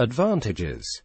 Advantages.